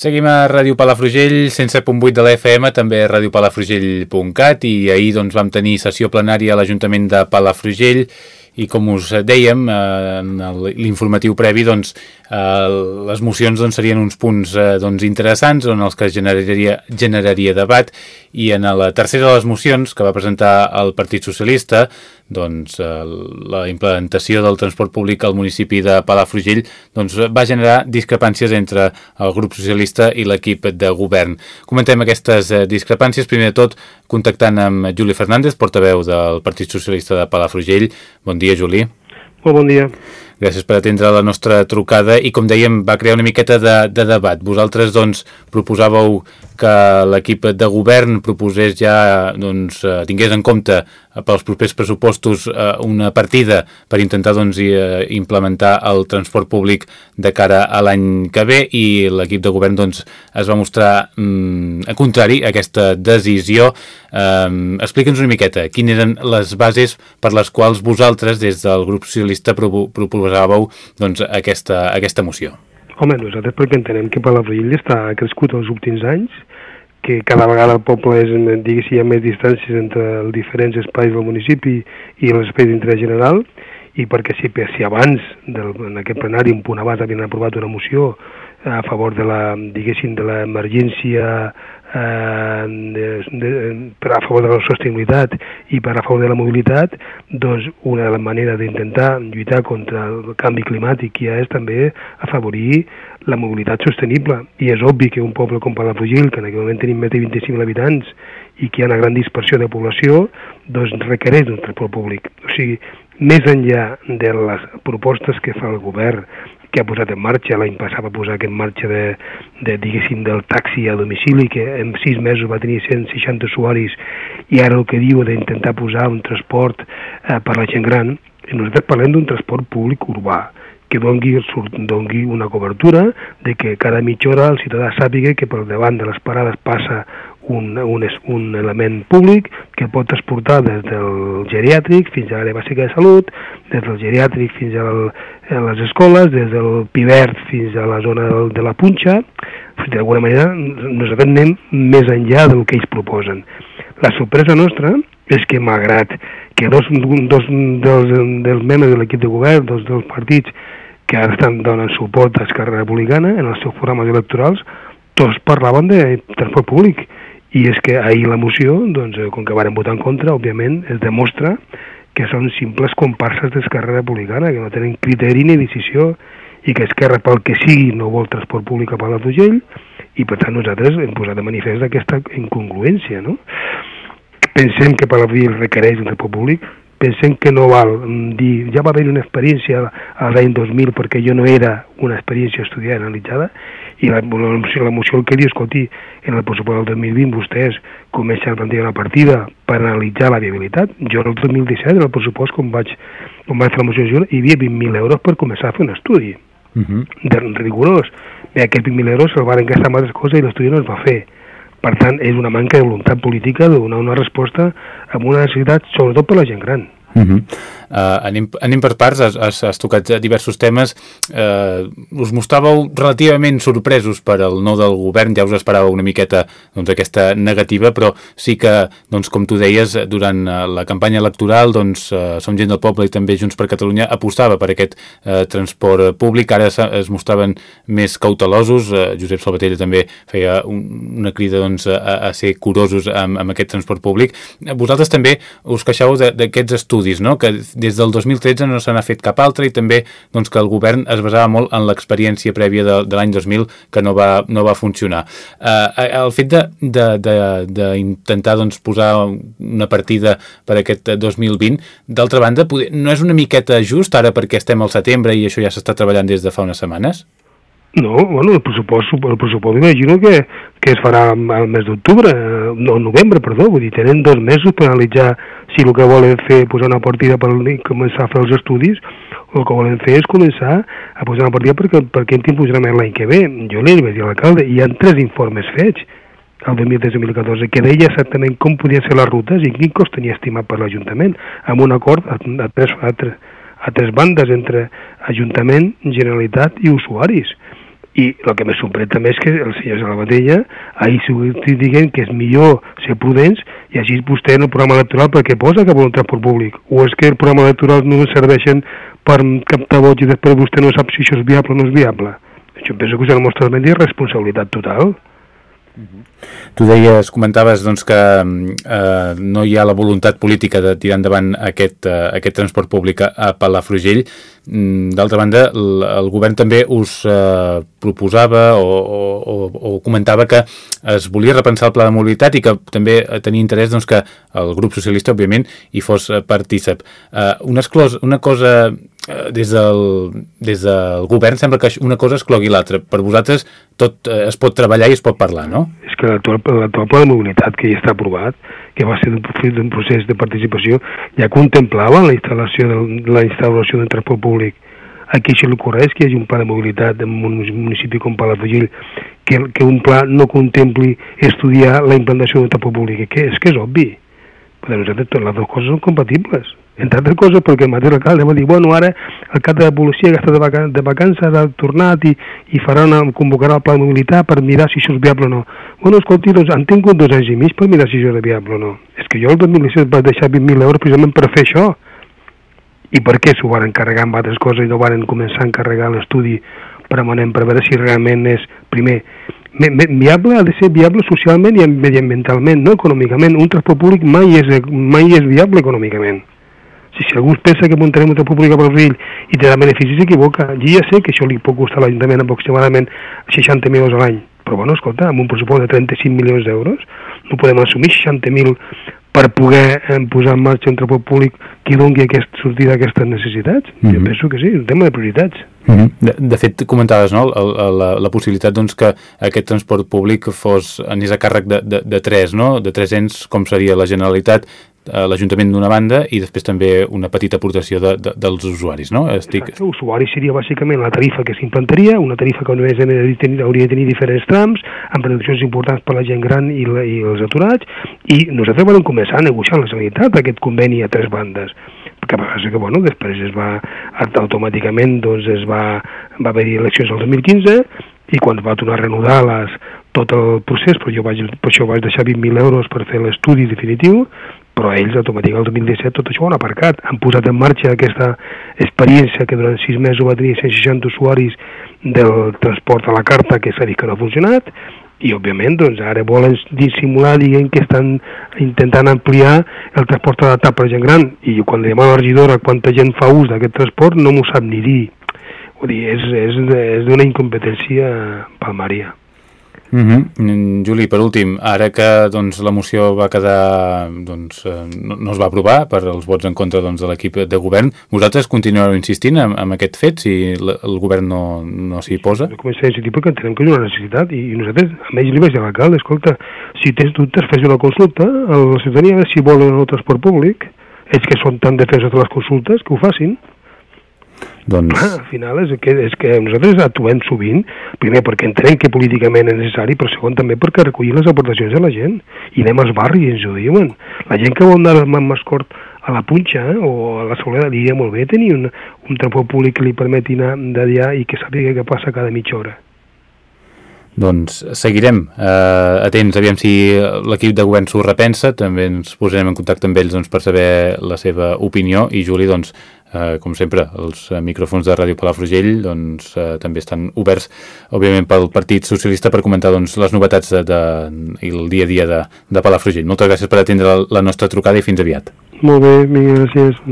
Seguim a Ràdio Palafrugell, 107.8 de l'FM, també a radiopalafrugell.cat i ahir doncs, vam tenir sessió plenària a l'Ajuntament de Palafrugell i com us dèiem eh, en l'informatiu previ doncs, eh, les mocions doncs, serien uns punts eh, doncs, interessants on els que generaria, generaria debat i en la tercera de les mocions que va presentar el Partit Socialista doncs, eh, la implementació del transport públic al municipi de Palafrugell doncs, va generar discrepàncies entre el grup socialista i l'equip de govern. Comentem aquestes eh, discrepàncies, primer de tot contactant amb Juli Fernández, portaveu del Partit Socialista de Palafrugell. Bon dia, Juli. Molt bon dia. Gràcies per atendre la nostra trucada i, com dèiem, va crear una miqueta de, de debat. Vosaltres, doncs, proposàveu que l'equip de govern proposés ja, doncs, eh, tingués en compte pels propers pressupostos eh, una partida per intentar, doncs, implementar el transport públic de cara a l'any que ve i l'equip de govern, doncs, es va mostrar mm, contrari a aquesta decisió. Um, Explica'ns una miqueta quines eren les bases per les quals vosaltres, des del grup socialista, proposàveu doncs, aquesta, aquesta moció. Home, nosaltres perquè entenem que Palafrugell està crescut els últims anys, que cada vegada el poble és, diguéssim, hi ha més distàncies entre els diferents espais del municipi i l'espai d'interès general, i perquè si, si abans, del, en aquest plenari, un punt abans, havien aprovat una moció a favor de la, diguéssim, de l'emergència de, de, per a favor de la sostenibilitat i per a favor de la mobilitat, doncs una de les maneres d'intentar lluitar contra el canvi climàtic ja és també afavorir la mobilitat sostenible. I és obvi que un poble com Palafrugell, que en aquell moment tenim més de 25.000 habitants i que hi ha una gran dispersió de població, doncs requereix un transport públic. O sigui, més enllà de les propostes que fa el govern que ha posat en marxa, l'any passat va posar en marxa de, de, diguéssim, del taxi a domicili, que en sis mesos va tenir 160 usuaris, i ara el que diu d'intentar posar un transport eh, per la gent gran, i nosaltres parlem d'un transport públic urbà, que dongui, dongui una cobertura de que cada mitja hora el ciutadà sàpiga que per davant de les parades passa un, un, un element públic que pot transportar des del geriàtric fins a l'àrea bàsica de salut, des del geriàtric fins a, a les escoles, des del Pivert fins a la zona de la Punxa, d'alguna manera nosaltres anem més enllà del que ells proposen. La sorpresa nostra és que malgrat que dos, dos dels, dels membres de l'equip de govern, dos dels partits que ara estan donant suport a Esquerra Republicana en els seus programes electorals, tots parlaven de transport públic i és que ahir la moció, doncs, eh, com que varen votar en contra, òbviament, es demostra que són simples comparses d'Esquerra Republicana, que no tenen criteri ni decisió, i que Esquerra, pel que sigui, no vol transport públic a Palafrugell, i per tant nosaltres hem posat de manifest aquesta incongruència, no? Pensem que Palafrugell requereix un transport públic, pensem que no val mm, dir, ja va haver una experiència a l'any 2000 perquè jo no era una experiència estudiada analitzada, i la, la, la moció el que diu, escolti, en el pressupost del 2020 vostès comencen a plantejar una partida per analitzar la viabilitat. Jo el 2017, en el pressupost, com vaig, com vaig fer la moció, hi havia 20.000 euros per començar a fer un estudi uh -huh. de rigorós. Bé, aquests 20.000 euros se'l van gastar en altres coses i l'estudi no es va fer. Per tant, és una manca de voluntat política de donar una resposta amb una necessitat, sobretot per la gent gran. Uh -huh. Uh, anem, anem per parts, has, has, has tocat diversos temes. Uh, us mostràveu relativament sorpresos per al no del govern, ja us esperava una miqueta doncs, aquesta negativa, però sí que, doncs, com tu deies, durant uh, la campanya electoral, doncs, uh, Som gent del poble i també Junts per Catalunya apostava per aquest uh, transport públic, ara es mostraven més cautelosos, uh, Josep Salvatella també feia un, una crida doncs, a, a ser curosos amb, amb aquest transport públic. Vosaltres també us queixeu d'aquests estudis, no?, que des del 2013 no se n'ha fet cap altre i també doncs, que el govern es basava molt en l'experiència prèvia de, de l'any 2000 que no va, no va funcionar. Eh, el fet d'intentar doncs, posar una partida per aquest 2020, d'altra banda, no és una miqueta just ara perquè estem al setembre i això ja s'està treballant des de fa unes setmanes? No, bueno, el pressupost, el pressupost imagino que, que es farà al mes d'octubre, no, novembre, perdó, vull dir, tenen dos mesos per analitzar si el que volen fer posar una partida per començar a fer els estudis, o el que volen fer és començar a posar una partida perquè, perquè en tinc funcionament l'any que ve. Jo li vaig dir a l'alcalde, hi ha tres informes fets, el 2013-2014, que deia exactament com podien ser les rutes i quin cost tenia estimat per l'Ajuntament, amb un acord a, a, tres, a, tres, a tres bandes entre Ajuntament, Generalitat i usuaris I el que m'ha sorprès també és que el senyor Salvatella ahir estic dient que és millor ser prudents i així vostè en el programa electoral perquè posa que vol un transport públic. O és que el programa electoral no serveixen per captar vots i després vostè no sap si això és viable o no és viable. Jo penso que us demostra també responsabilitat total. -huh. Tu deies, comentaves doncs, que eh, no hi ha la voluntat política de tirar endavant aquest, eh, aquest transport públic a Palafrugell. Mm, d'altra banda, el, govern també us eh, proposava o, o, o comentava que es volia repensar el pla de mobilitat i que també tenia interès doncs, que el grup socialista, òbviament, hi fos partícip. Eh, una, esclos, una cosa Eh, des del, des del govern sembla que una cosa exclogui l'altra. Per vosaltres tot eh, es pot treballar i es pot parlar, no? És que l'actual pla de mobilitat que ja està aprovat, que va ser fruit d'un procés de participació, ja contemplava la instal·lació de, la instal·lació del transport públic. Aquí això l'ocorre és que hi hagi un pla de mobilitat en un municipi com Palafrugell que, que un pla no contempli estudiar la implantació del transport públic, que és que és obvi. Nosaltres totes les dues coses són compatibles entre altres coses perquè el mateix alcalde va dir, bueno, ara el cap de la policia que està de, vaca de vacances ha tornat i, i farà una, convocarà el pla de mobilitat per mirar si això és viable o no. Bueno, escolti, doncs han tingut dos anys i mig per mirar si això és viable o no. És que jo el 2017 vaig deixar 20.000 euros precisament per fer això. I per què s'ho van encarregar amb altres coses i no van començar a encarregar l'estudi permanent per veure si realment és, primer, viable ha de ser viable socialment i mediambientalment, no econòmicament. Un transport públic mai és, mai és viable econòmicament. Si, si algú pensa que muntarem una pública per fill i tindrà beneficis s'equivoca. Jo ja sé que això li pot costar a l'Ajuntament aproximadament 60.000 euros a l'any, però bueno, escolta, amb un pressupost de 35 milions d'euros no podem assumir 60.000 per poder eh, posar en marxa un transport públic que doni aquest, sortir d'aquestes necessitats? Mm -hmm. Jo mhm. penso que sí, un tema de prioritats. Mm -hmm. de, de fet, comentaves no? la, la, la possibilitat doncs, que aquest transport públic fos anés a càrrec de, de, de tres, no? de tres ens, com seria la Generalitat, l'Ajuntament d'una banda i després també una petita aportació de, de, dels usuaris, no? Estic... Exacte, l'usuari seria bàsicament la tarifa que s'implantaria, una tarifa que només hauria de tenir diferents trams, amb reduccions importants per la gent gran i, la, i els aturats, i nosaltres vam començar a negociar la Generalitat aquest conveni a tres bandes que passa que bueno, després es va automàticament doncs es va, va haver-hi eleccions el 2015 i quan va tornar a reanudar les, tot el procés, però jo vaig, per això vaig deixar 20.000 euros per fer l'estudi definitiu, però ells automàticament el 2017 tot això ho han aparcat, han posat en marxa aquesta experiència que durant sis mesos va tenir 160 usuaris del transport a la carta que s'ha dit que no ha funcionat i òbviament doncs, ara volen dissimular dient que estan intentant ampliar el transport adaptat per gent gran. I quan li demano a la regidora quanta gent fa ús d'aquest transport no m'ho sap ni dir. Vull dir, és, és, és d'una incompetència palmaria Uh mhm. -huh. Juli, per últim, ara que doncs, la moció va quedar doncs, eh, no, no es va aprovar per els vots en contra doncs, de l'equip de govern, vosaltres continueu insistint en, en aquest fet si el, govern no, no s'hi posa? Jo començaré a insistir perquè entenem que és una necessitat i, i nosaltres, a més li vaig dir a l'alcalde, escolta, si tens dubtes fes una consulta a la ciutadania si volen el transport públic, ells que són tan defensos de les consultes, que ho facin. Doncs... Clar, al final és que, és que nosaltres actuem sovint, primer perquè entenem que políticament és necessari, però segon també perquè recollim les aportacions de la gent. I anem als barris i ens ho diuen. La gent que vol anar amb mascort a la punxa eh, o a la Soleda diria molt bé tenir un, un transport públic que li permeti anar d'allà i que sàpiga què passa cada mitja hora. Doncs seguirem eh, atents, aviam si l'equip de govern s'ho repensa, també ens posarem en contacte amb ells doncs, per saber la seva opinió i Juli, doncs, eh, com sempre, els micròfons de Ràdio Palafrugell doncs, eh, també estan oberts, òbviament, pel Partit Socialista per comentar doncs, les novetats de, de, i el dia a dia de, de Palafrugell. Moltes gràcies per atendre la, la nostra trucada i fins aviat. Molt bé, gràcies.